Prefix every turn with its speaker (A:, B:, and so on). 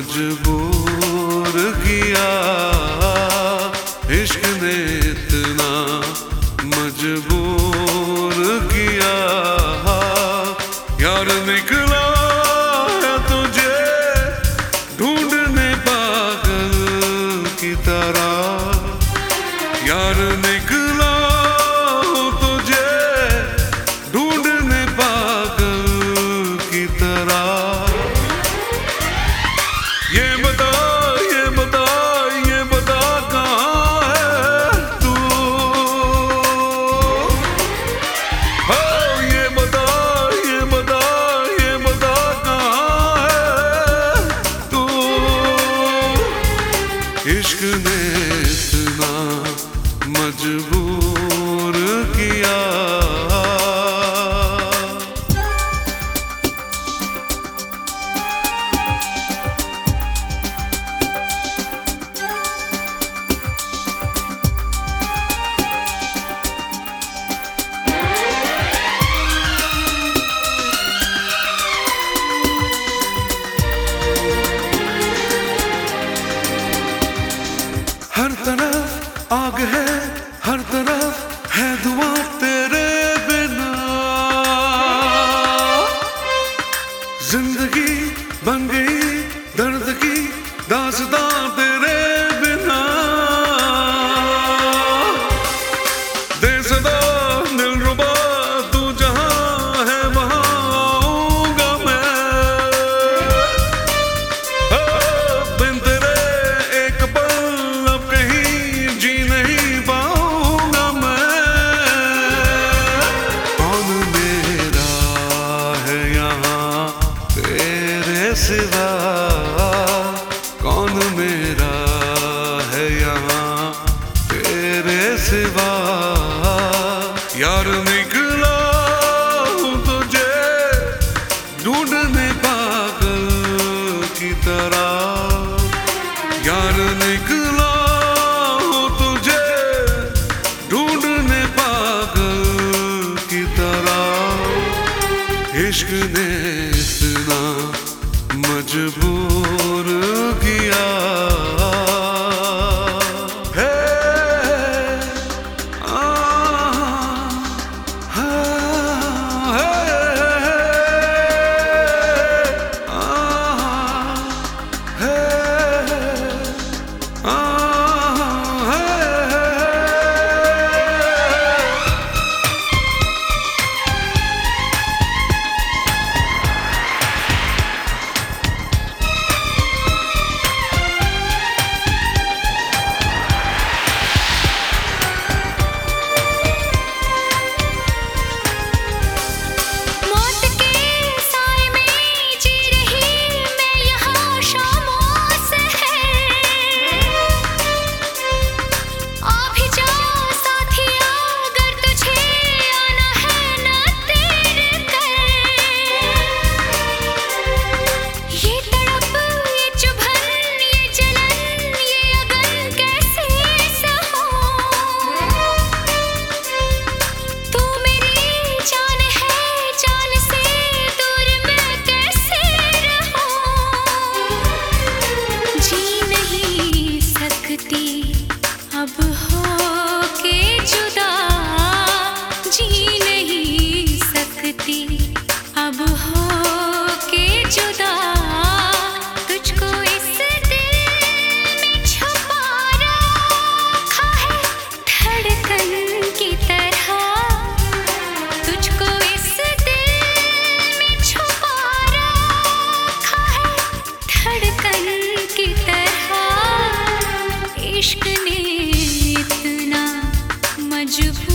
A: मजबूर किया। aşkını हर तरफ़ आग है, हर तरफ़ है धुआँ तेरे बिना। ज़िंदगी बन गई, दर्द की दासदार तेरे जावा तेरे सिवा इश्क ने इतना मजबूर you please?